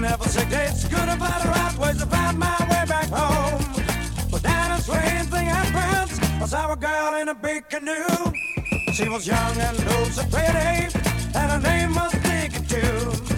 never say it's days. Good about the right ways to find my way back home. But down in Swain, thing happened. I saw a girl in a big canoe. She was young and looked so pretty, and her name was Pikachu.